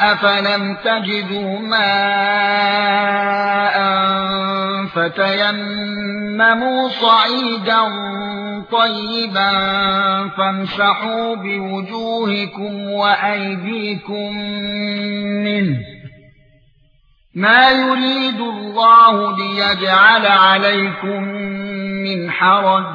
فَلَمْ تَجِدُوا مَاءً فَتَيَمَّمُوا صَعِيدًا طَيِّبًا فَامْسَحُوا بِوُجُوهِكُمْ وَأَيْدِيكُمْ مِنْهُ مَا يُرِيدُ اللَّهُ لِيَجْعَلَ عَلَيْكُمْ مِنْ حَرَجٍ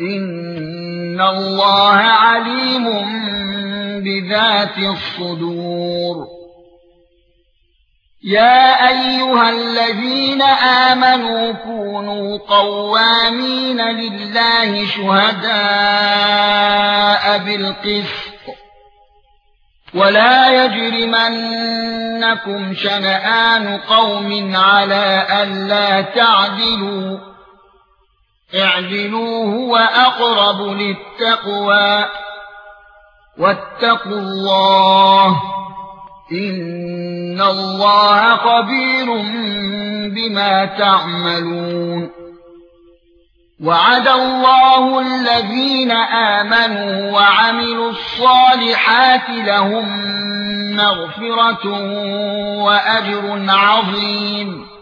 ان الله عليم بذات الصدور يا ايها الذين امنوا كونوا قوامين لله شهداء بالقسط ولا يجرمنكم شنآن قوم على الا تعدلوا اعدلوا هو اقرب للتقوى. واتقوا الله إن الله خبير بما تعملون. وعد الله الذين آمنوا وعملوا الصالحات لهم مغفرة وأجر عظيم.